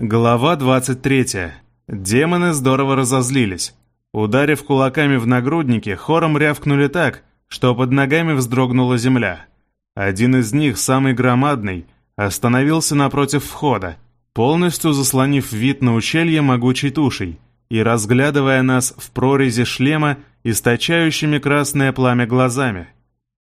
Глава 23. Демоны здорово разозлились. Ударив кулаками в нагрудники, хором рявкнули так, что под ногами вздрогнула земля. Один из них, самый громадный, остановился напротив входа, полностью заслонив вид на ущелье могучей тушей и разглядывая нас в прорези шлема, источающими красное пламя глазами.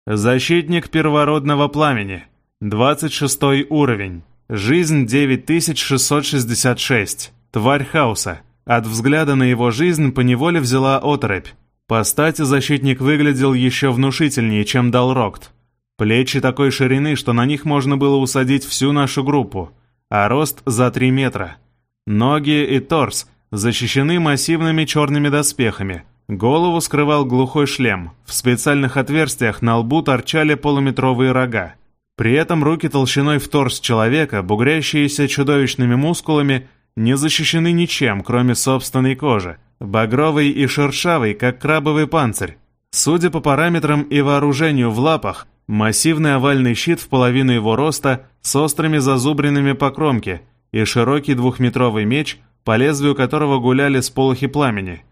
Защитник первородного пламени, 26 уровень. Жизнь 9666. Тварь хаоса. От взгляда на его жизнь поневоле взяла оторопь. По стати защитник выглядел еще внушительнее, чем Далрокт. Плечи такой ширины, что на них можно было усадить всю нашу группу, а рост за 3 метра. Ноги и торс защищены массивными черными доспехами. Голову скрывал глухой шлем. В специальных отверстиях на лбу торчали полуметровые рога. При этом руки толщиной в торс человека, бугрящиеся чудовищными мускулами, не защищены ничем, кроме собственной кожи, багровый и шершавый, как крабовый панцирь. Судя по параметрам и вооружению в лапах, массивный овальный щит в половину его роста с острыми зазубринами по кромке и широкий двухметровый меч, по лезвию которого гуляли сполохи пламени.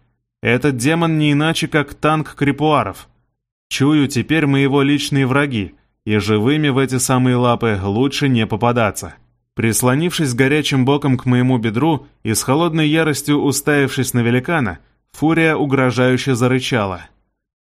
Этот демон не иначе, как танк крипуаров. Чую, теперь мы его личные враги — и живыми в эти самые лапы лучше не попадаться. Прислонившись горячим боком к моему бедру и с холодной яростью уставившись на великана, фурия угрожающе зарычала.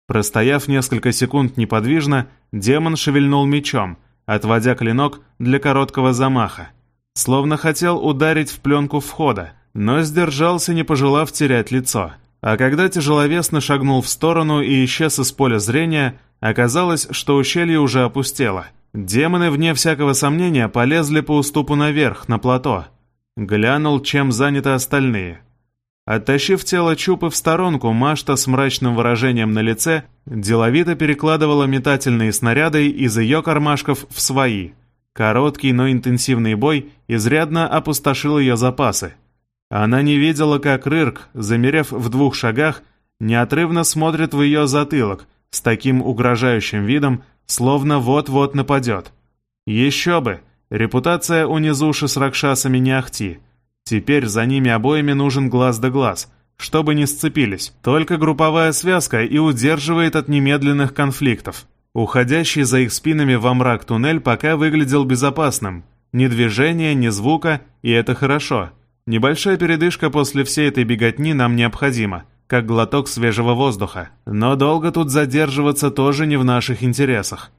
Простояв несколько секунд неподвижно, демон шевельнул мечом, отводя клинок для короткого замаха. Словно хотел ударить в пленку входа, но сдержался, не пожелав терять лицо. А когда тяжеловесно шагнул в сторону и исчез из поля зрения, Оказалось, что ущелье уже опустело. Демоны, вне всякого сомнения, полезли по уступу наверх, на плато. Глянул, чем заняты остальные. Оттащив тело Чупы в сторонку, Машта с мрачным выражением на лице деловито перекладывала метательные снаряды из ее кармашков в свои. Короткий, но интенсивный бой изрядно опустошил ее запасы. Она не видела, как Рырк, замерев в двух шагах, неотрывно смотрит в ее затылок, с таким угрожающим видом, словно вот-вот нападет. Еще бы! Репутация у Низуши с Ракшасами не ахти. Теперь за ними обоими нужен глаз да глаз, чтобы не сцепились. Только групповая связка и удерживает от немедленных конфликтов. Уходящий за их спинами во мрак туннель пока выглядел безопасным. Ни движения, ни звука, и это хорошо. Небольшая передышка после всей этой беготни нам необходима как глоток свежего воздуха. Но долго тут задерживаться тоже не в наших интересах.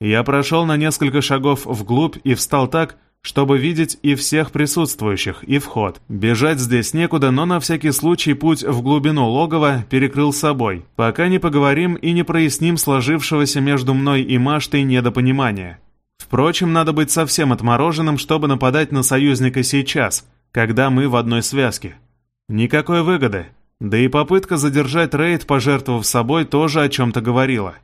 Я прошел на несколько шагов вглубь и встал так, чтобы видеть и всех присутствующих, и вход. Бежать здесь некуда, но на всякий случай путь в глубину логова перекрыл собой, пока не поговорим и не проясним сложившегося между мной и Маштой недопонимания. Впрочем, надо быть совсем отмороженным, чтобы нападать на союзника сейчас, когда мы в одной связке. Никакой выгоды, да и попытка задержать рейд, пожертвовав собой, тоже о чем-то говорила.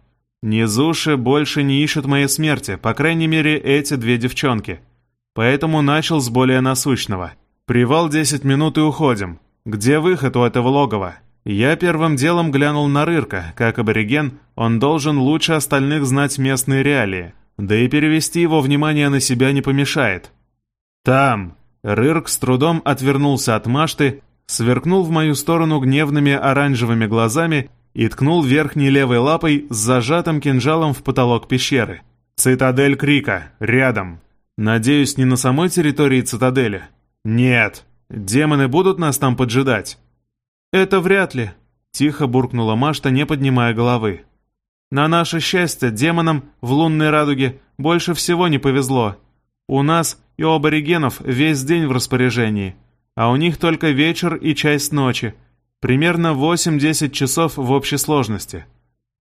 Низуши больше не ищут моей смерти, по крайней мере, эти две девчонки. Поэтому начал с более насущного. Привал 10 минут и уходим. Где выход у этого логова? Я первым делом глянул на Рырка. Как абориген, он должен лучше остальных знать местные реалии. Да и перевести его внимание на себя не помешает. «Там!» Рырк с трудом отвернулся от Машты сверкнул в мою сторону гневными оранжевыми глазами и ткнул верхней левой лапой с зажатым кинжалом в потолок пещеры. «Цитадель Крика. Рядом. Надеюсь, не на самой территории цитадели?» «Нет. Демоны будут нас там поджидать?» «Это вряд ли», — тихо буркнула Машта, не поднимая головы. «На наше счастье, демонам в лунной радуге больше всего не повезло. У нас и у аборигенов весь день в распоряжении» а у них только вечер и часть ночи, примерно 8-10 часов в общей сложности.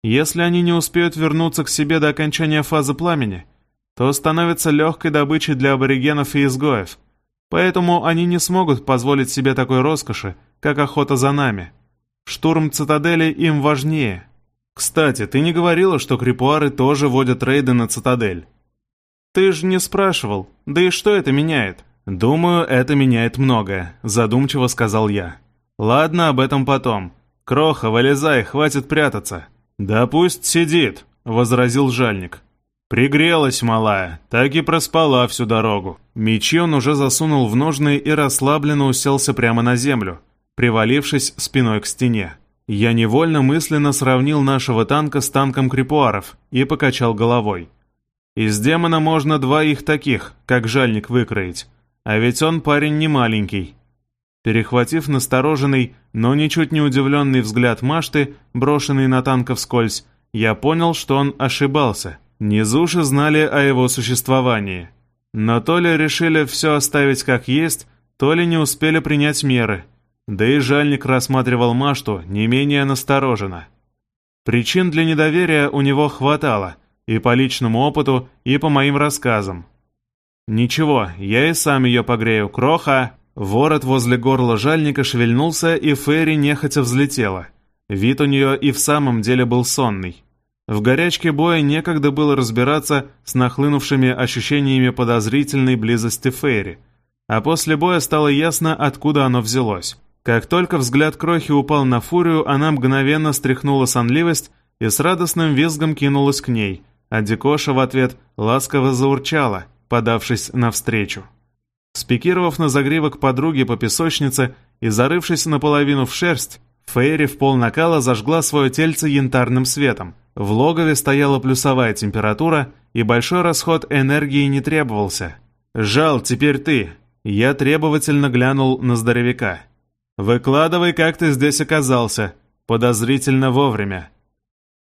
Если они не успеют вернуться к себе до окончания фазы пламени, то становятся легкой добычей для аборигенов и изгоев, поэтому они не смогут позволить себе такой роскоши, как охота за нами. Штурм цитадели им важнее. Кстати, ты не говорила, что крипуары тоже водят рейды на цитадель? Ты же не спрашивал, да и что это меняет? «Думаю, это меняет многое», — задумчиво сказал я. «Ладно, об этом потом. Кроха, вылезай, хватит прятаться». «Да пусть сидит», — возразил жальник. «Пригрелась, малая, так и проспала всю дорогу». Мечи он уже засунул в ножны и расслабленно уселся прямо на землю, привалившись спиной к стене. Я невольно мысленно сравнил нашего танка с танком крипуаров и покачал головой. Из демона можно два их таких, как жальник, выкроить. А ведь он парень не маленький. Перехватив настороженный, но ничуть не удивленный взгляд Машты, брошенный на танка вскользь, я понял, что он ошибался. Низуши знали о его существовании. Но то ли решили все оставить как есть, то ли не успели принять меры. Да и жальник рассматривал Машту не менее настороженно. Причин для недоверия у него хватало, и по личному опыту, и по моим рассказам. «Ничего, я и сам ее погрею, кроха!» Ворот возле горла жальника шевельнулся, и Ферри нехотя взлетела. Вид у нее и в самом деле был сонный. В горячке боя некогда было разбираться с нахлынувшими ощущениями подозрительной близости Ферри, а после боя стало ясно, откуда оно взялось. Как только взгляд Крохи упал на Фурию, она мгновенно стряхнула сонливость и с радостным визгом кинулась к ней, а Дикоша в ответ ласково заурчала, подавшись навстречу. Спикировав на загривок подруги по песочнице и зарывшись наполовину в шерсть, Фейри в пол накала зажгла свое тельце янтарным светом. В логове стояла плюсовая температура, и большой расход энергии не требовался. «Жал, теперь ты!» Я требовательно глянул на здоровяка. «Выкладывай, как ты здесь оказался. Подозрительно вовремя».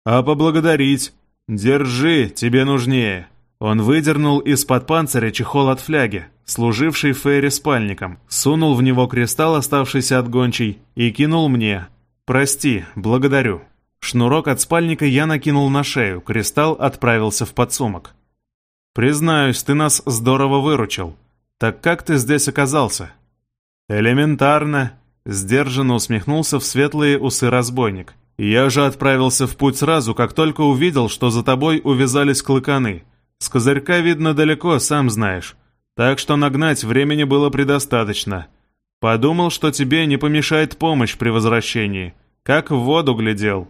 «А поблагодарить?» «Держи, тебе нужнее». Он выдернул из-под панциря чехол от фляги, служивший Ферри спальником, сунул в него кристалл, оставшийся от гончей, и кинул мне. «Прости, благодарю». Шнурок от спальника я накинул на шею, кристалл отправился в подсумок. «Признаюсь, ты нас здорово выручил. Так как ты здесь оказался?» «Элементарно», — сдержанно усмехнулся в светлые усы разбойник. «Я же отправился в путь сразу, как только увидел, что за тобой увязались клыканы. С козырька видно далеко, сам знаешь. Так что нагнать времени было предостаточно. Подумал, что тебе не помешает помощь при возвращении. Как в воду глядел.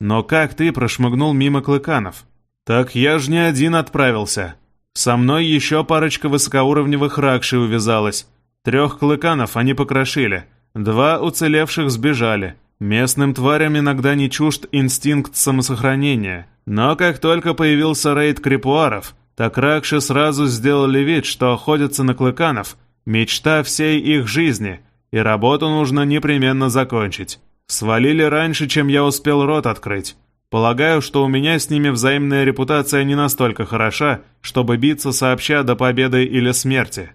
Но как ты прошмыгнул мимо клыканов? Так я ж не один отправился. Со мной еще парочка высокоуровневых ракшей увязалась. Трех клыканов они покрошили. Два уцелевших сбежали. Местным тварям иногда не чужд инстинкт самосохранения. Но как только появился рейд крипуаров, так ракши сразу сделали вид, что охотятся на клыканов, мечта всей их жизни, и работу нужно непременно закончить. Свалили раньше, чем я успел рот открыть. Полагаю, что у меня с ними взаимная репутация не настолько хороша, чтобы биться сообща до победы или смерти.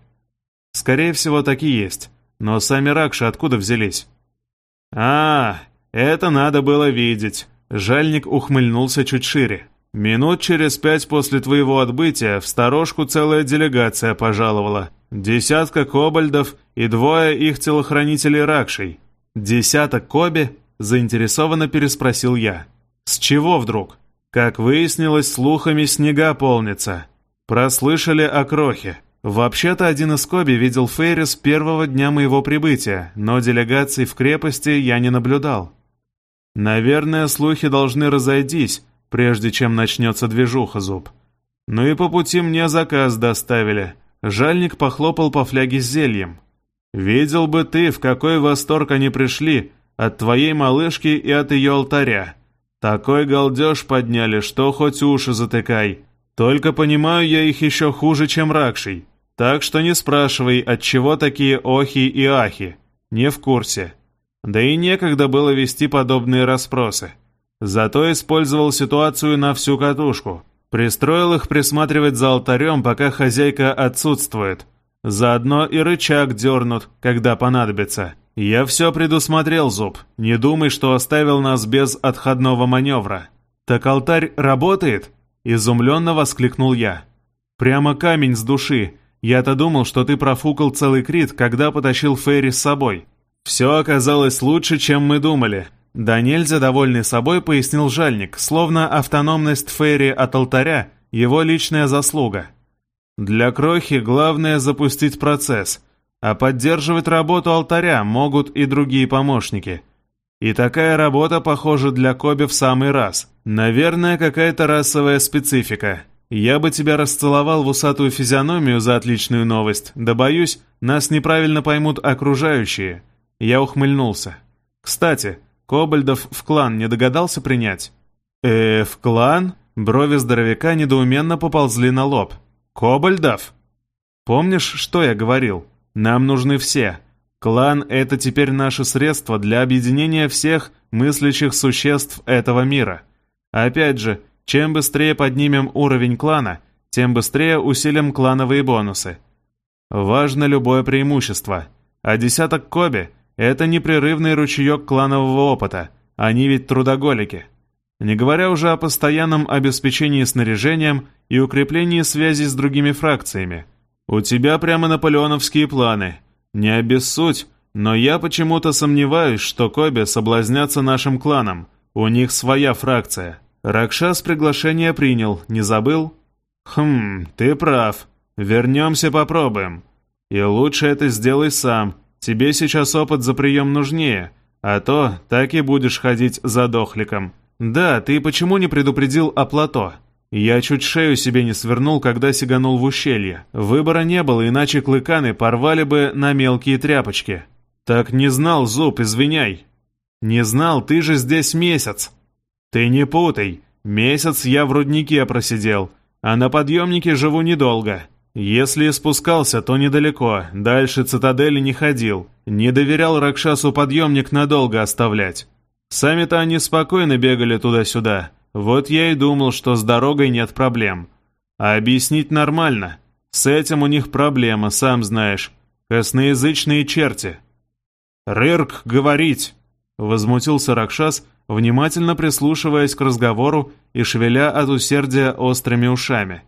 Скорее всего, так и есть. Но сами ракши откуда взялись? «А, это надо было видеть». Жальник ухмыльнулся чуть шире. «Минут через пять после твоего отбытия в сторожку целая делегация пожаловала. Десятка кобальдов и двое их телохранителей Ракшей. Десяток коби?» – заинтересованно переспросил я. «С чего вдруг?» Как выяснилось, слухами снега полнится. Прослышали о крохе. Вообще-то один из Коби видел Фейри с первого дня моего прибытия, но делегаций в крепости я не наблюдал. Наверное, слухи должны разойтись, прежде чем начнется движуха зуб. Ну и по пути мне заказ доставили. Жальник похлопал по фляге с зельем. Видел бы ты, в какой восторг они пришли от твоей малышки и от ее алтаря. Такой галдеж подняли, что хоть уши затыкай. Только понимаю я их еще хуже, чем Ракшей. Так что не спрашивай, от чего такие охи и ахи. Не в курсе. Да и некогда было вести подобные расспросы. Зато использовал ситуацию на всю катушку. Пристроил их присматривать за алтарем, пока хозяйка отсутствует. Заодно и рычаг дернут, когда понадобится. Я все предусмотрел, Зуб. Не думай, что оставил нас без отходного маневра. Так алтарь работает? Изумленно воскликнул я. Прямо камень с души. Я-то думал, что ты профукал целый крит, когда потащил Ферри с собой. Все оказалось лучше, чем мы думали. Да нельзя довольный собой пояснил жальник, словно автономность Ферри от алтаря – его личная заслуга. Для Крохи главное запустить процесс, а поддерживать работу алтаря могут и другие помощники. И такая работа, похоже, для Коби в самый раз. Наверное, какая-то расовая специфика – Я бы тебя расцеловал в усатую физиономию за отличную новость, да боюсь, нас неправильно поймут окружающие. Я ухмыльнулся. Кстати, Кобальдов в клан не догадался принять? Э, в клан? Брови здоровяка недоуменно поползли на лоб. Кобальдов? Помнишь, что я говорил? Нам нужны все. Клан — это теперь наше средство для объединения всех мыслящих существ этого мира. Опять же, чем быстрее поднимем уровень клана, тем быстрее усилим клановые бонусы. Важно любое преимущество. А десяток Коби — это непрерывный ручеек кланового опыта. Они ведь трудоголики. Не говоря уже о постоянном обеспечении снаряжением и укреплении связей с другими фракциями. У тебя прямо наполеоновские планы — не обессудь, но я почему-то сомневаюсь, что Коби соблазнятся нашим кланом. У них своя фракция. Ракшас приглашение принял, не забыл? Хм, ты прав. Вернемся попробуем. И лучше это сделай сам. Тебе сейчас опыт за прием нужнее, а то так и будешь ходить за дохликом. Да, ты почему не предупредил о плато? Я чуть шею себе не свернул, когда сиганул в ущелье. Выбора не было, иначе клыканы порвали бы на мелкие тряпочки. Так не знал, Зуб, извиняй. Не знал, ты же здесь месяц. Ты не путай. Месяц я в руднике просидел, а на подъемнике живу недолго. Если спускался, то недалеко, дальше цитадели не ходил. Не доверял Ракшасу подъемник надолго оставлять. Сами-то они спокойно бегали туда-сюда. Вот я и думал, что с дорогой нет проблем. А объяснить нормально. С этим у них проблема, сам знаешь. Косноязычные черти. «Рырк, говорить!» — возмутился Ракшас, внимательно прислушиваясь к разговору и шевеля от усердия острыми ушами.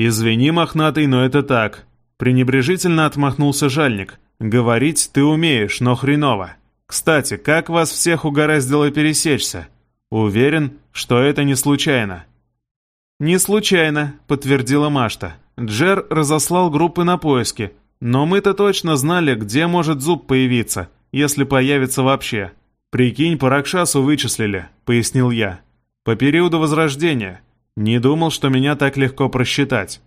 «Извини, мохнатый, но это так». Пренебрежительно отмахнулся жальник. «Говорить ты умеешь, но хреново. Кстати, как вас всех угораздило пересечься? Уверен, что это не случайно. «Не случайно», — подтвердила Машта. Джер разослал группы на поиски, но мы-то точно знали, где может зуб появиться, если появится вообще. «Прикинь, по вычислили», — пояснил я. «По периоду Возрождения. Не думал, что меня так легко просчитать».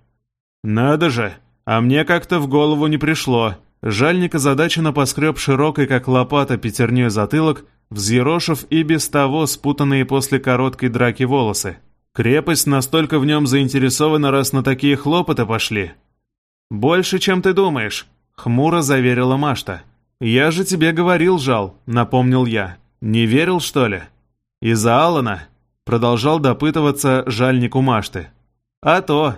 «Надо же, а мне как-то в голову не пришло». Жальник озадаченно поскреб широкой, как лопата, пятерней затылок, взъерошив и без того спутанные после короткой драки волосы. Крепость настолько в нем заинтересована, раз на такие хлопоты пошли. «Больше, чем ты думаешь», — хмуро заверила Машта. «Я же тебе говорил, Жал», — напомнил я. «Не верил, что ли?» «Из-за Алана?» — продолжал допытываться жальнику Машты. «А то!»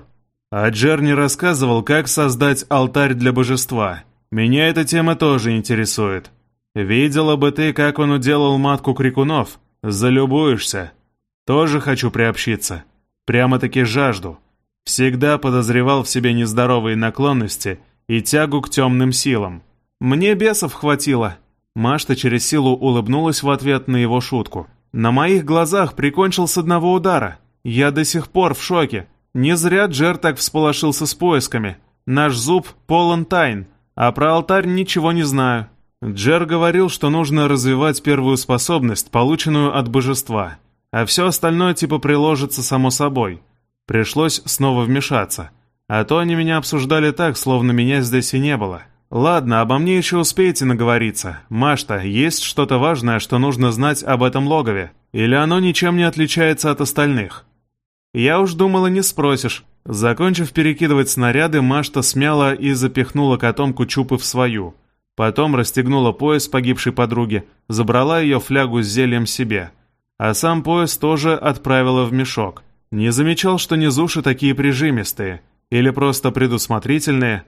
А Джер не рассказывал, как создать алтарь для божества. Меня эта тема тоже интересует. Видела бы ты, как он уделал матку крикунов. Залюбуешься. Тоже хочу приобщиться. Прямо-таки жажду. Всегда подозревал в себе нездоровые наклонности и тягу к темным силам. Мне бесов хватило. Машта через силу улыбнулась в ответ на его шутку. На моих глазах прикончил с одного удара. Я до сих пор в шоке. Не зря Джер так всполошился с поисками. Наш зуб полон тайн, а про алтарь ничего не знаю. Джер говорил, что нужно развивать первую способность, полученную от божества, а все остальное типа приложится само собой. Пришлось снова вмешаться. А то они меня обсуждали так, словно меня здесь и не было. Ладно, обо мне еще успеете наговориться. Машта, есть что-то важное, что нужно знать об этом логове? Или оно ничем не отличается от остальных? Я уж думала, не спросишь. Закончив перекидывать снаряды, Машта смяла и запихнула котомку Чупы в свою. Потом расстегнула пояс погибшей подруги, забрала ее флягу с зельем себе. А сам пояс тоже отправила в мешок. Не замечал, что низуши такие прижимистые. Или просто предусмотрительные.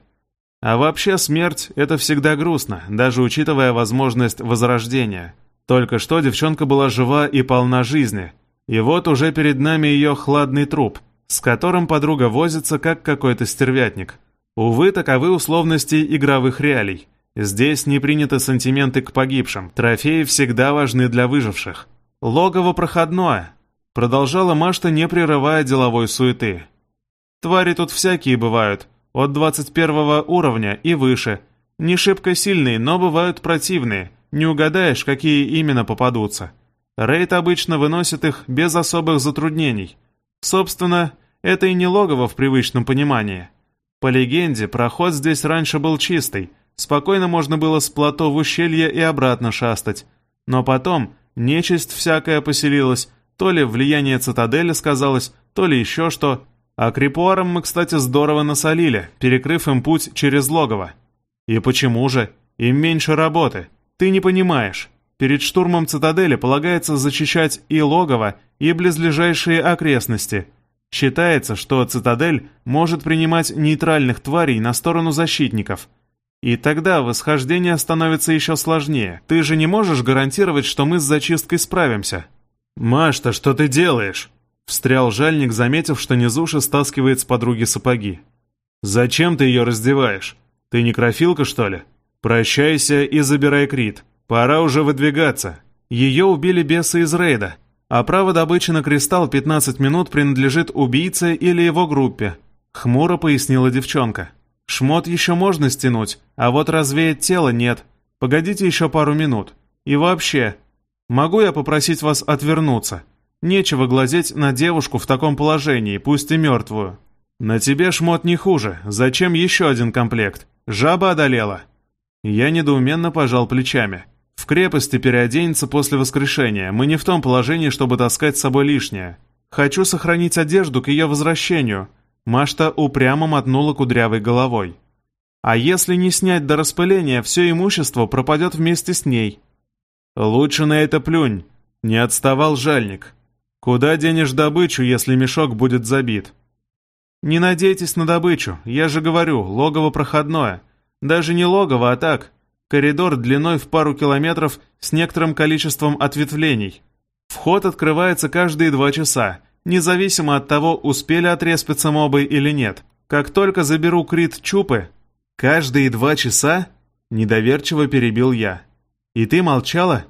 А вообще смерть — это всегда грустно, даже учитывая возможность возрождения. Только что девчонка была жива и полна жизни. И вот уже перед нами ее хладный труп, с которым подруга возится, как какой-то стервятник. Увы, таковы условности игровых реалий. Здесь не приняты сантименты к погибшим, трофеи всегда важны для выживших. Логово проходное, продолжала Машта, не прерывая деловой суеты. Твари тут всякие бывают, от 21 уровня и выше. Не шибко сильные, но бывают противные, не угадаешь, какие именно попадутся. Рейд обычно выносит их без особых затруднений. Собственно, Это и не логово в привычном понимании. По легенде, проход здесь раньше был чистый, спокойно можно было с плато в ущелье и обратно шастать. Но потом нечисть всякая поселилась, то ли влияние цитадели сказалось, то ли еще что. А крипуарам мы, кстати, здорово насолили, перекрыв им путь через логово. И почему же? Им меньше работы. Ты не понимаешь. Перед штурмом цитадели полагается защищать и логово, и близлежащие окрестности. Считается, что цитадель может принимать нейтральных тварей на сторону защитников. И тогда восхождение становится еще сложнее. Ты же не можешь гарантировать, что мы с зачисткой справимся. «Машта, что ты делаешь?» Встрял жальник, заметив, что Низуша стаскивает с подруги сапоги. «Зачем ты ее раздеваешь? Ты некрофилка, что ли? Прощайся и забирай Крит. Пора уже выдвигаться. Ее убили бесы из рейда, а право добычи на кристалл 15 минут принадлежит убийце или его группе», — хмуро пояснила девчонка. «Шмот еще можно стянуть, а вот развеять тело нет. Погодите еще пару минут. И вообще, могу я попросить вас отвернуться? Нечего глазеть на девушку в таком положении, пусть и мертвую. На тебе шмот не хуже, зачем еще один комплект? Жаба одолела?» Я недоуменно пожал плечами. В крепости переоденется после воскрешения. Мы не в том положении, чтобы таскать с собой лишнее. Хочу сохранить одежду к ее возвращению. Машта упрямо мотнула кудрявой головой. А если не снять до распыления, все имущество пропадет вместе с ней. Лучше на это плюнь. Не отставал жальник. Куда денешь добычу, если мешок будет забит? Не надейтесь на добычу, я же говорю, логово проходное. Даже не логово, а так, Коридор длиной в пару километров с некоторым количеством ответвлений. Вход открывается каждые два часа, независимо от того, успели отреспиться мобы или нет. Как только заберу крит чупы... Каждые два часа? Недоверчиво перебил я. И ты молчала?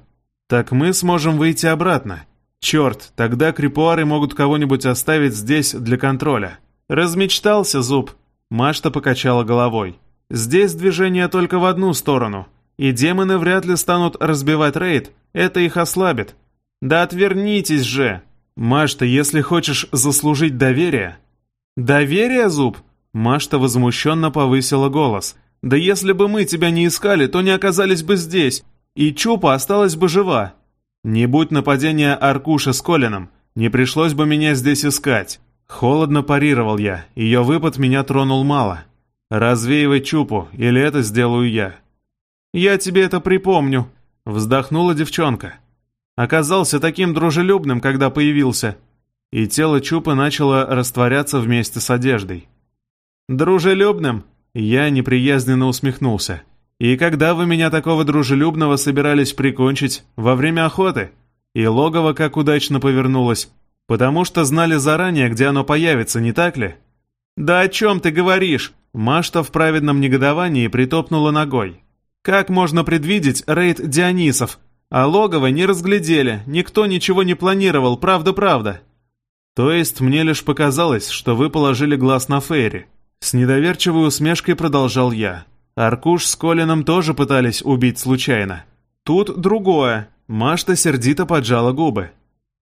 Так мы сможем выйти обратно. Черт, тогда крипуары могут кого-нибудь оставить здесь для контроля. Размечтался, Зуб. Машта покачала головой. Здесь движение только в одну сторону, и демоны вряд ли станут разбивать рейд, это их ослабит. Да отвернитесь же! Машта, если хочешь заслужить доверие... Доверие, Зуб? Машта возмущенно повысила голос. Да если бы мы тебя не искали, то не оказались бы здесь, и Чупа осталась бы жива. Не будь нападения Аркуша с Колином, не пришлось бы меня здесь искать. Холодно парировал я, ее выпад меня тронул мало. «Развеивай чупу, или это сделаю я». «Я тебе это припомню», — вздохнула девчонка. Оказался таким дружелюбным, когда появился. И тело чупы начало растворяться вместе с одеждой. «Дружелюбным?» Я неприязненно усмехнулся. «И когда вы меня такого дружелюбного собирались прикончить? Во время охоты?» И логово как удачно повернулось. «Потому что знали заранее, где оно появится, не так ли?» «Да о чем ты говоришь?» Машта в праведном негодовании притопнула ногой. «Как можно предвидеть рейд Дионисов? А логово не разглядели, никто ничего не планировал, правда-правда». «То есть мне лишь показалось, что вы положили глаз на Фейри?» С недоверчивой усмешкой продолжал я. Аркуш с Колином тоже пытались убить случайно. Тут другое. Машта сердито поджала губы.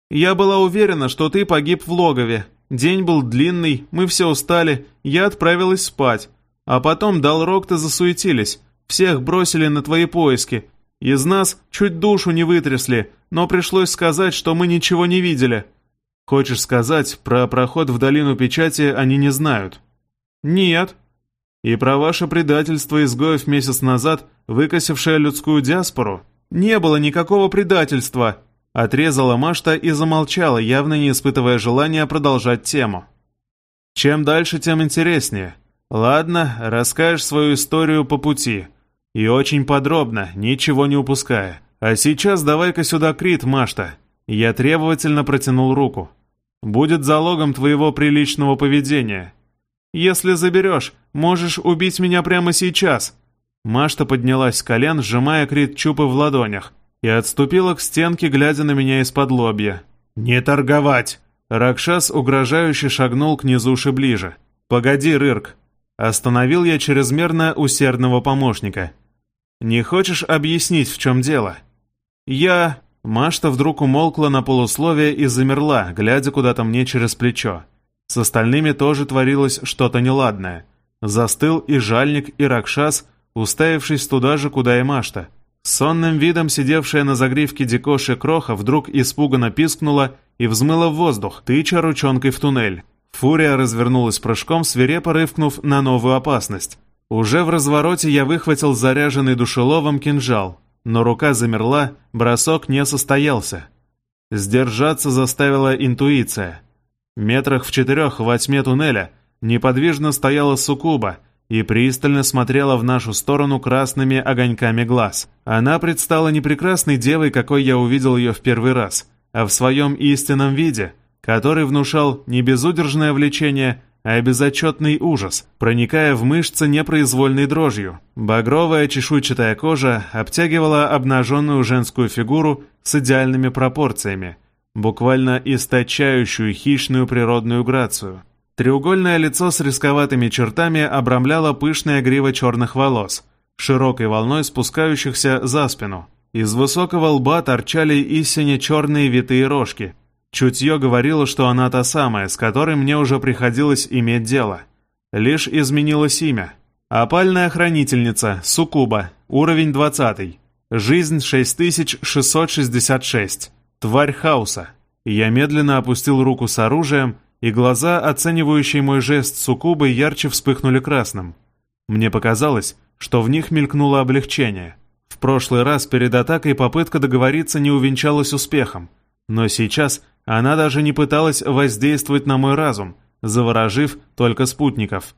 «Я была уверена, что ты погиб в логове, День был длинный, мы все устали, я отправилась спать. А потом Далрокты засуетились, всех бросили на твои поиски. Из нас чуть душу не вытрясли, но пришлось сказать, что мы ничего не видели. Хочешь сказать, про проход в долину печати они не знают? Нет. И про ваше предательство изгоев месяц назад, выкосившее людскую диаспору? Не было никакого предательства. Отрезала Машта и замолчала, явно не испытывая желания продолжать тему. Чем дальше, тем интереснее. Ладно, расскажешь свою историю по пути. И очень подробно, ничего не упуская. А сейчас давай-ка сюда Крит, Машта. Я требовательно протянул руку. Будет залогом твоего приличного поведения. Если заберешь, можешь убить меня прямо сейчас. Машта поднялась с колен, сжимая Крит чупы в ладонях и отступила к стенке, глядя на меня из-под лобья. «Не торговать!» Ракшас угрожающе шагнул к низуши ближе. «Погоди, Рырк!» Остановил я чрезмерно усердного помощника. «Не хочешь объяснить, в чем дело?» «Я...» Машта вдруг умолкла на полусловие и замерла, глядя куда-то мне через плечо. С остальными тоже творилось что-то неладное. Застыл и жальник, и ракшас, уставившись туда же, куда и Машта. Сонным видом сидевшая на загривке Дикоши Кроха вдруг испуганно пискнула и взмыла в воздух, тыча ручонкой в туннель. Фурия развернулась прыжком, свирепо рывкнув на новую опасность. Уже в развороте я выхватил заряженный душеловом кинжал, но рука замерла, бросок не состоялся. Сдержаться заставила интуиция. Метрах в четырех во тьме туннеля неподвижно стояла суккуба и пристально смотрела в нашу сторону красными огоньками глаз. Она предстала не прекрасной девой, какой я увидел ее в первый раз, а в своем истинном виде, который внушал не безудержное влечение, а безотчетный ужас, проникая в мышцы непроизвольной дрожью. Багровая чешуйчатая кожа обтягивала обнаженную женскую фигуру с идеальными пропорциями, буквально источающую хищную природную грацию. Треугольное лицо с рисковатыми чертами обрамляло пышная грива черных волос, широкой волной спускающихся за спину. Из высокого лба торчали истине черные витые рожки – Чутье говорило, что она та самая, с которой мне уже приходилось иметь дело. Лишь изменилось имя. Опальная хранительница, Сукуба, уровень 20. Жизнь 6666. Тварь хаоса. Я медленно опустил руку с оружием, и глаза, оценивающие мой жест Сукубы, ярче вспыхнули красным. Мне показалось, что в них мелькнуло облегчение. В прошлый раз перед атакой попытка договориться не увенчалась успехом, но сейчас она даже не пыталась воздействовать на мой разум, заворожив только спутников.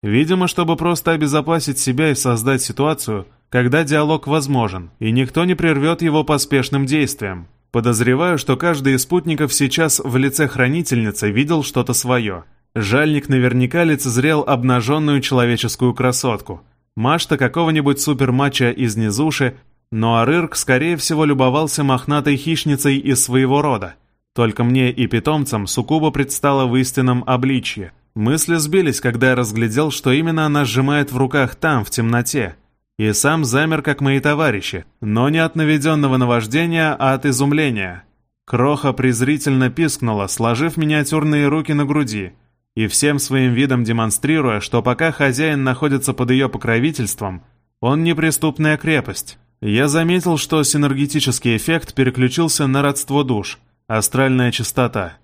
Видимо, чтобы просто обезопасить себя и создать ситуацию, когда диалог возможен, и никто не прервет его поспешным действием. Подозреваю, что каждый из спутников сейчас в лице хранительницы видел что-то свое. Жальник наверняка лицезрел обнаженную человеческую красотку. Машта какого-нибудь супермача из низуши, но Арырк, скорее всего, любовался мохнатой хищницей из своего рода. Только мне и питомцам Сукуба предстала в истинном обличье. Мысли сбились, когда я разглядел, что именно она сжимает в руках там, в темноте. И сам замер, как мои товарищи, но не от наведенного наваждения, а от изумления. Кроха презрительно пискнула, сложив миниатюрные руки на груди, и всем своим видом демонстрируя, что пока хозяин находится под ее покровительством, он неприступная крепость. Я заметил, что синергетический эффект переключился на родство душ — астральная чистота.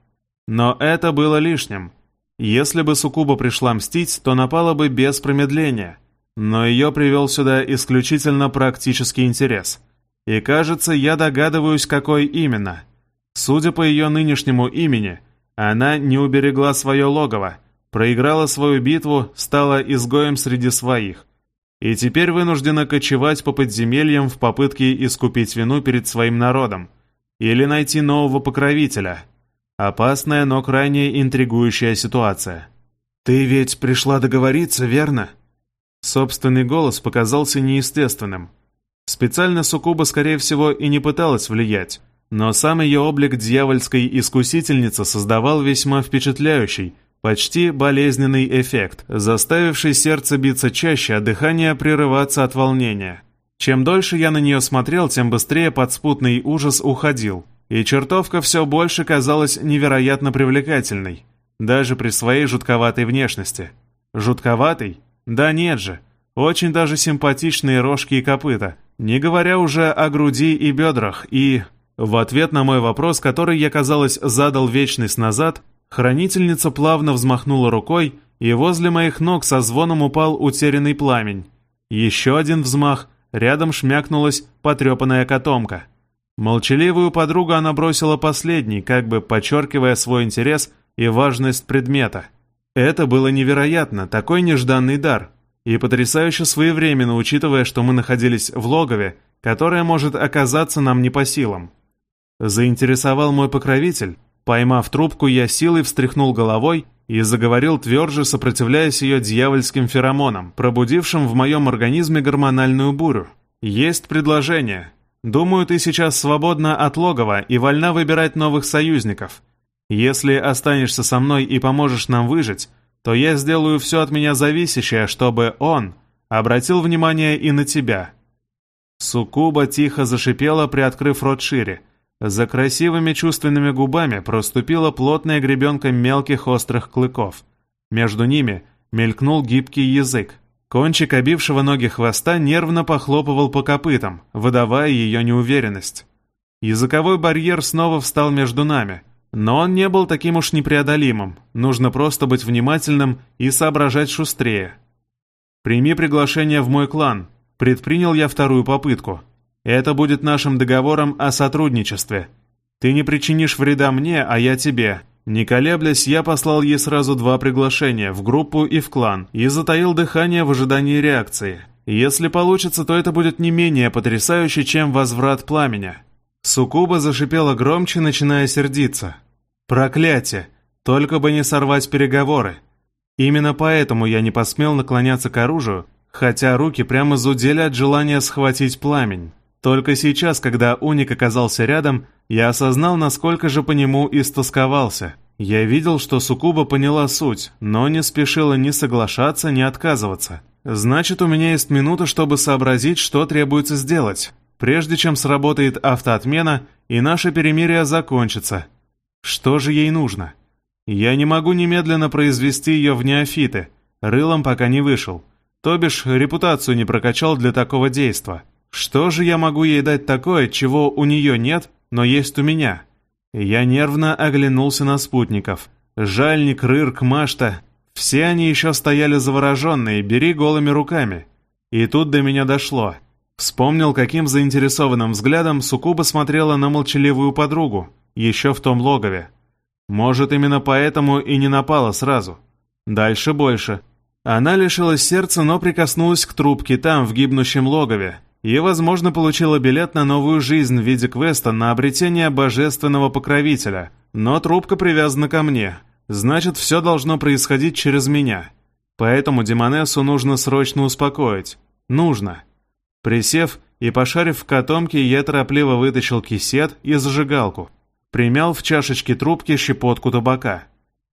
Но это было лишним. Если бы Сукуба пришла мстить, то напала бы без промедления. Но ее привел сюда исключительно практический интерес. И кажется, я догадываюсь, какой именно. Судя по ее нынешнему имени, она не уберегла свое логово, проиграла свою битву, стала изгоем среди своих. И теперь вынуждена кочевать по подземельям в попытке искупить вину перед своим народом. Или найти нового покровителя. Опасная, но крайне интригующая ситуация. «Ты ведь пришла договориться, верно?» Собственный голос показался неестественным. Специально Сукуба, скорее всего, и не пыталась влиять, но сам ее облик дьявольской искусительницы создавал весьма впечатляющий, почти болезненный эффект, заставивший сердце биться чаще, а дыхание прерываться от волнения. Чем дольше я на нее смотрел, тем быстрее подспутный ужас уходил, и чертовка все больше казалась невероятно привлекательной, даже при своей жутковатой внешности. Жутковатый? Да нет же. Очень даже симпатичные рожки и копыта, не говоря уже о груди и бедрах, и... В ответ на мой вопрос, который я, казалось, задал вечность назад, хранительница плавно взмахнула рукой, и возле моих ног со звоном упал утерянный пламень. Еще один взмах — Рядом шмякнулась потрепанная котомка. Молчаливую подругу она бросила последней, как бы подчеркивая свой интерес и важность предмета. Это было невероятно, такой нежданный дар. И потрясающе своевременно, учитывая, что мы находились в логове, которое может оказаться нам не по силам. Заинтересовал мой покровитель. Поймав трубку, я силой встряхнул головой и заговорил тверже, сопротивляясь ее дьявольским феромонам, пробудившим в моем организме гормональную бурю. «Есть предложение. Думаю, ты сейчас свободна от логова и вольна выбирать новых союзников. Если останешься со мной и поможешь нам выжить, то я сделаю все от меня зависящее, чтобы он обратил внимание и на тебя». Сукуба тихо зашипела, приоткрыв рот шире, За красивыми чувственными губами проступила плотная гребенка мелких острых клыков. Между ними мелькнул гибкий язык. Кончик обившего ноги хвоста нервно похлопывал по копытам, выдавая ее неуверенность. Языковой барьер снова встал между нами, но он не был таким уж непреодолимым, нужно просто быть внимательным и соображать шустрее. «Прими приглашение в мой клан», предпринял я вторую попытку. Это будет нашим договором о сотрудничестве. Ты не причинишь вреда мне, а я тебе. Не колеблясь, я послал ей сразу два приглашения, в группу и в клан, и затаил дыхание в ожидании реакции. Если получится, то это будет не менее потрясающе, чем возврат пламени. Сукуба зашипела громче, начиная сердиться. «Проклятие! Только бы не сорвать переговоры!» Именно поэтому я не посмел наклоняться к оружию, хотя руки прямо зудели от желания схватить пламень. Только сейчас, когда Уник оказался рядом, я осознал, насколько же по нему истосковался. Я видел, что Сукуба поняла суть, но не спешила ни соглашаться, ни отказываться. Значит, у меня есть минута, чтобы сообразить, что требуется сделать, прежде чем сработает автоотмена и наше перемирие закончится. Что же ей нужно? Я не могу немедленно произвести ее в неофиты, рылом пока не вышел. То бишь, репутацию не прокачал для такого действа. Что же я могу ей дать такое, чего у нее нет, но есть у меня? Я нервно оглянулся на спутников. Жальник, Рырк, Машта. Все они еще стояли завороженные, бери голыми руками. И тут до меня дошло. Вспомнил, каким заинтересованным взглядом Сукуба смотрела на молчаливую подругу, еще в том логове. Может, именно поэтому и не напала сразу. Дальше больше. Она лишилась сердца, но прикоснулась к трубке там, в гибнущем логове, и, возможно, получила билет на новую жизнь в виде квеста на обретение божественного покровителя. Но трубка привязана ко мне. Значит, все должно происходить через меня. Поэтому Демонессу нужно срочно успокоить. Нужно. Присев и пошарив в котомке, я торопливо вытащил кисет и зажигалку. Примял в чашечке трубки щепотку табака.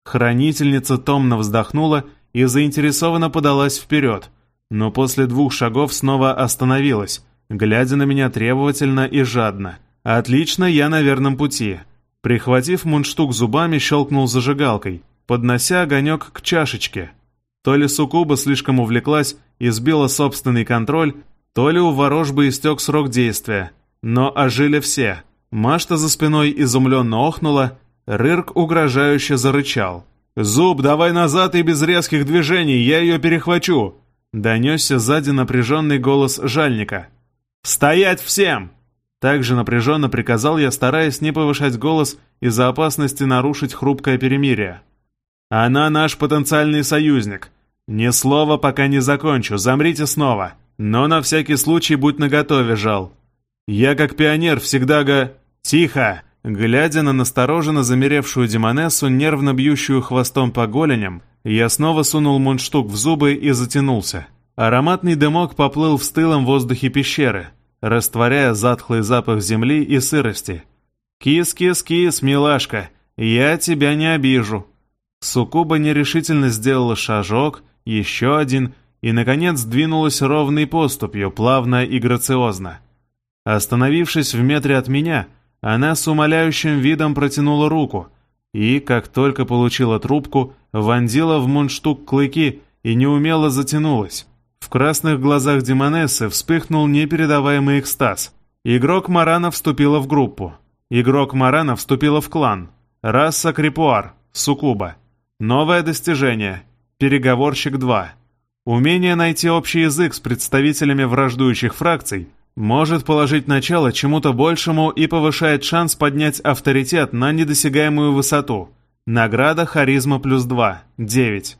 Хранительница томно вздохнула и заинтересованно подалась вперед, но после двух шагов снова остановилась, глядя на меня требовательно и жадно. «Отлично, я на верном пути». Прихватив мундштук зубами, щелкнул зажигалкой, поднося огонек к чашечке. То ли суккуба слишком увлеклась и сбила собственный контроль, то ли у ворожбы истек срок действия. Но ожили все. Машта за спиной изумленно охнула, Рырк угрожающе зарычал. «Зуб, давай назад и без резких движений, я ее перехвачу!» Донесся сзади напряженный голос жальника. «Стоять всем!» Также напряженно приказал я, стараясь не повышать голос из-за опасности нарушить хрупкое перемирие. «Она наш потенциальный союзник. Ни слова, пока не закончу, замрите снова. Но на всякий случай будь наготове, жал. Я, как пионер, всегда го...» «Тихо!» Глядя на настороженно замеревшую демонессу, нервно бьющую хвостом по голеням, я снова сунул мундштук в зубы и затянулся. Ароматный дымок поплыл в стылом воздухе пещеры, растворяя затхлый запах земли и сырости. «Кис-кис-кис, милашка, я тебя не обижу». Сукуба нерешительно сделала шажок, еще один, и, наконец, двинулась ровной поступью, плавно и грациозно. Остановившись в метре от меня, она с умоляющим видом протянула руку и, как только получила трубку, вонзила в мундштук клыки и неумело затянулась. В красных глазах Демонессы вспыхнул непередаваемый экстаз. Игрок Марана вступила в группу. Игрок Марана вступила в клан. Раса Крипуар, Сукуба. Новое достижение. Переговорщик 2. Умение найти общий язык с представителями враждующих фракций может положить начало чему-то большему и повышает шанс поднять авторитет на недосягаемую высоту – Награда харизма плюс 2, 9.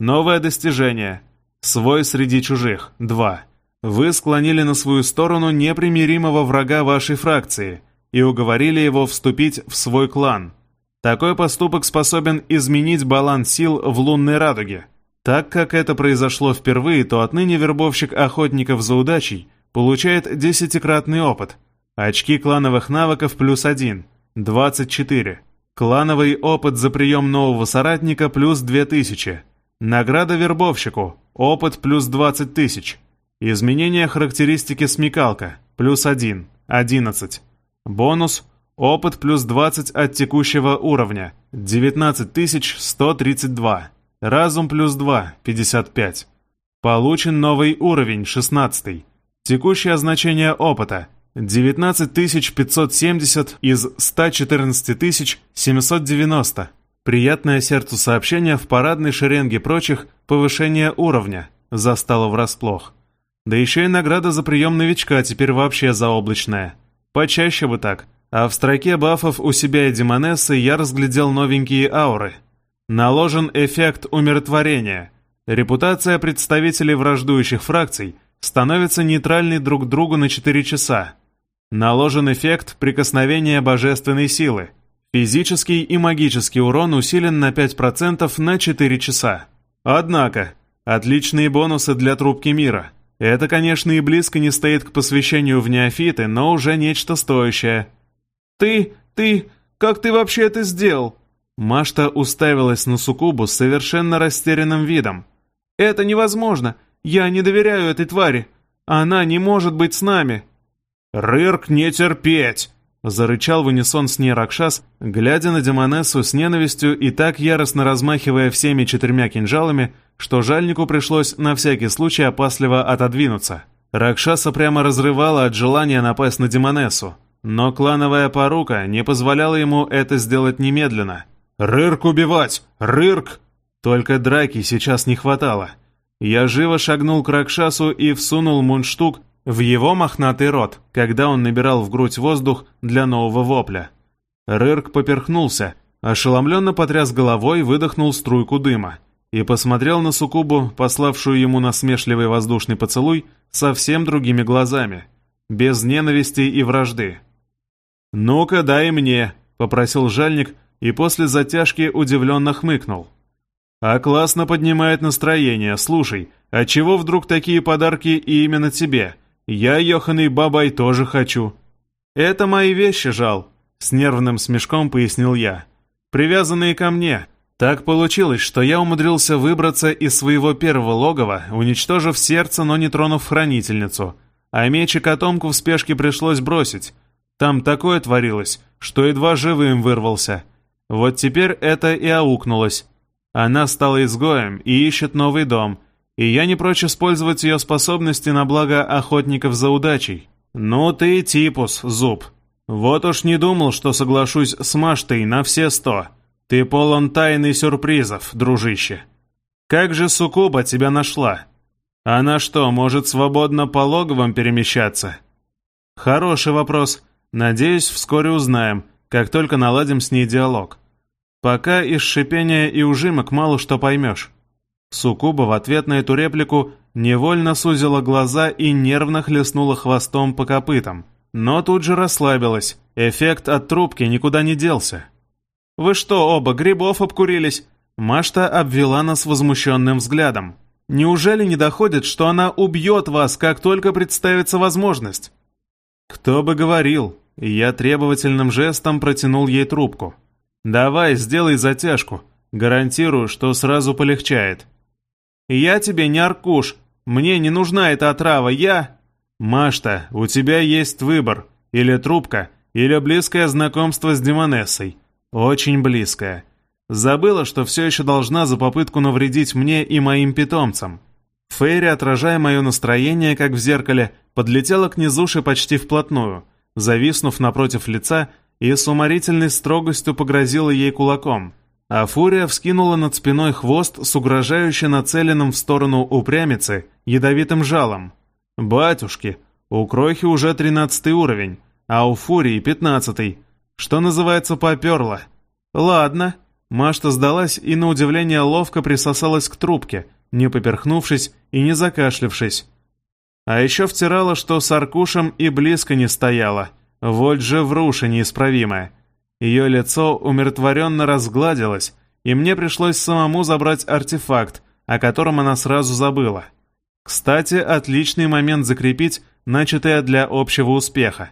Новое достижение. Свой среди чужих, 2. Вы склонили на свою сторону непримиримого врага вашей фракции и уговорили его вступить в свой клан. Такой поступок способен изменить баланс сил в лунной радуге. Так как это произошло впервые, то отныне вербовщик охотников за удачей получает десятикратный опыт. Очки клановых навыков плюс 1, 24. Клановый опыт за прием нового соратника плюс 2000. Награда вербовщику. Опыт плюс 20 тысяч. Изменение характеристики смекалка. Плюс 1. 11. Бонус. Опыт плюс 20 от текущего уровня. 19132. Разум плюс 2. 55. Получен новый уровень, 16. Текущее значение опыта. 19570 из 114790. Приятное сердцу сообщение в парадной шеренге прочих повышение уровня. Застало врасплох. Да еще и награда за прием новичка теперь вообще заоблачная. Почаще бы так. А в строке бафов у себя и Демонессы я разглядел новенькие ауры. Наложен эффект умиротворения. Репутация представителей враждующих фракций становится нейтральной друг другу на 4 часа. Наложен эффект прикосновения божественной силы. Физический и магический урон усилен на 5% на 4 часа. Однако, отличные бонусы для трубки мира. Это, конечно, и близко не стоит к посвящению в неофиты, но уже нечто стоящее – «Ты, ты, как ты вообще это сделал?» Машта уставилась на Сукубу с совершенно растерянным видом. «Это невозможно! Я не доверяю этой твари! Она не может быть с нами!» «Рырк не терпеть!» Зарычал в унисон с ней Ракшас, глядя на Демонессу с ненавистью и так яростно размахивая всеми четырьмя кинжалами, что жальнику пришлось на всякий случай опасливо отодвинуться. Ракшаса прямо разрывала от желания напасть на Демонессу. Но клановая порука не позволяла ему это сделать немедленно. «Рырк убивать! Рырк!» Только драки сейчас не хватало. Я живо шагнул к Ракшасу и всунул мундштук в его мохнатый рот, когда он набирал в грудь воздух для нового вопля. Рырк поперхнулся, ошеломленно потряс головой, выдохнул струйку дыма и посмотрел на Сукубу, пославшую ему насмешливый воздушный поцелуй, совсем другими глазами, без ненависти и вражды. «Ну-ка, дай мне», — попросил жальник и после затяжки удивленно хмыкнул. «А классно поднимает настроение. Слушай, а чего вдруг такие подарки и именно тебе? Я, Йоханый Бабай, тоже хочу». «Это мои вещи, жал», — с нервным смешком пояснил я. «Привязанные ко мне. Так получилось, что я умудрился выбраться из своего первого логова, уничтожив сердце, но не тронув хранительницу. А меч и котомку в спешке пришлось бросить. Там такое творилось, что едва живым вырвался. Вот теперь это и аукнулось. Она стала изгоем и ищет новый дом, и я не прочь использовать ее способности на благо охотников за удачей. Ну ты типус, зуб. Вот уж не думал, что соглашусь с Маштой на все сто. Ты полон тайн сюрпризов, дружище. Как же Сукуба тебя нашла? Она что, может свободно по логовам перемещаться? Хороший вопрос. Надеюсь, вскоре узнаем, как только наладим с ней диалог. Пока из шипения и ужимок мало что поймешь. Сукуба в ответ на эту реплику невольно сузила глаза и нервно хлестнула хвостом по копытам. Но тут же расслабилась, эффект от трубки никуда не делся. «Вы что, оба грибов обкурились?» Машта обвела нас возмущенным взглядом. «Неужели не доходит, что она убьет вас, как только представится возможность?» «Кто бы говорил?» Я требовательным жестом протянул ей трубку. «Давай, сделай затяжку. Гарантирую, что сразу полегчает». «Я тебе не аркуш. Мне не нужна эта отрава. Я...» «Машта, у тебя есть выбор. Или трубка, или близкое знакомство с Демонессой. Очень близкое. Забыла, что все еще должна за попытку навредить мне и моим питомцам». Фейри, отражая мое настроение, как в зеркале, подлетела к низуше почти вплотную, зависнув напротив лица и с уморительной строгостью погрозила ей кулаком, а Фурия вскинула над спиной хвост с угрожающе нацеленным в сторону упрямицы ядовитым жалом. «Батюшки, у Крохи уже тринадцатый уровень, а у Фурии пятнадцатый. Что называется, поперло. Ладно». Машта сдалась и, на удивление, ловко присосалась к трубке, не поперхнувшись и не закашлявшись. А еще втирала, что с Аркушем и близко не стояла. Вот же вруша неисправимая. Ее лицо умиротворенно разгладилось, и мне пришлось самому забрать артефакт, о котором она сразу забыла. Кстати, отличный момент закрепить начатое для общего успеха.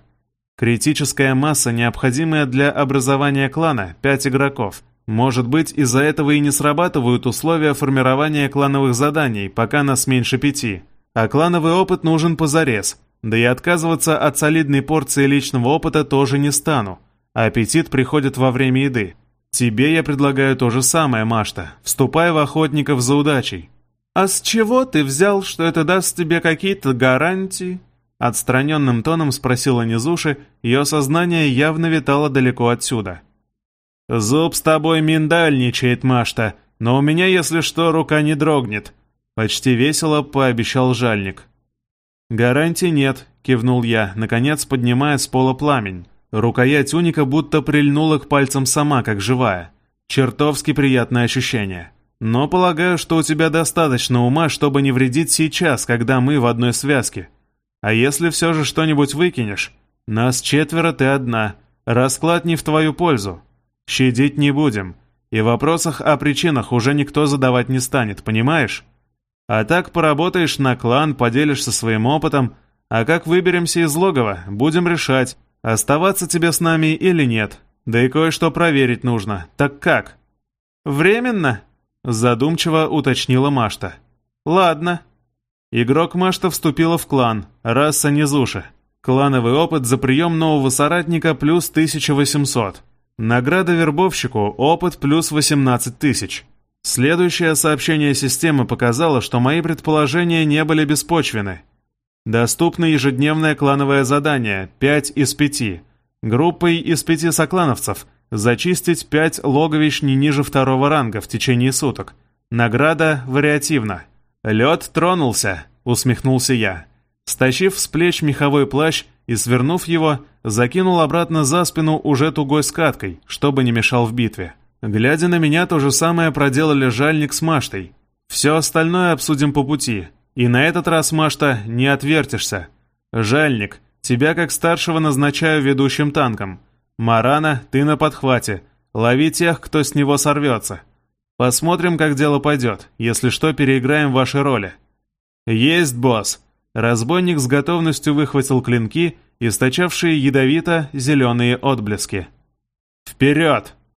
Критическая масса, необходимая для образования клана, пять игроков. Может быть, из-за этого и не срабатывают условия формирования клановых заданий, пока нас меньше пяти. А клановый опыт нужен позарез. Да и отказываться от солидной порции личного опыта тоже не стану. Аппетит приходит во время еды. Тебе я предлагаю то же самое, Машта. Вступай в охотников за удачей». «А с чего ты взял, что это даст тебе какие-то гарантии?» Отстраненным тоном спросила Низуши, ее сознание явно витало далеко отсюда. «Зуб с тобой миндальничает, Машта, но у меня, если что, рука не дрогнет», — почти весело пообещал жальник. «Гарантий нет», — кивнул я, наконец поднимая с пола пламень. Рукоять уника будто прильнула к пальцам сама, как живая. Чертовски приятное ощущение. Но полагаю, что у тебя достаточно ума, чтобы не вредить сейчас, когда мы в одной связке. А если все же что-нибудь выкинешь? Нас четверо, ты одна. Расклад не в твою пользу. Щадить не будем. И вопросах о причинах уже никто задавать не станет, понимаешь? А так поработаешь на клан, поделишься своим опытом, а как выберемся из логова, будем решать, оставаться тебе с нами или нет. Да и кое-что проверить нужно. Так как? Временно? Задумчиво уточнила Машта. Ладно. Игрок Машта вступила в клан, раса Низуши. Клановый опыт за прием нового соратника плюс 1800. Награда вербовщику, опыт плюс 18 тысяч. Следующее сообщение системы показало, что мои предположения не были беспочвены. Доступно ежедневное клановое задание 5 из 5. Группой из пяти соклановцев зачистить 5 логовищ не ниже второго ранга в течение суток. Награда вариативна. «Лед тронулся», — усмехнулся я. Стащив с плеч меховой плащ и, свернув его, закинул обратно за спину уже тугой скаткой, чтобы не мешал в битве. Глядя на меня, то же самое проделали жальник с Маштой. Все остальное обсудим по пути. И на этот раз, Машта, не отвертишься. Жальник, тебя как старшего назначаю ведущим танком. Марана, ты на подхвате. Лови тех, кто с него сорвется. Посмотрим, как дело пойдет. Если что, переиграем ваши роли. Есть, босс. Разбойник с готовностью выхватил клинки, источавшие ядовито зеленые отблески. «Вперед!»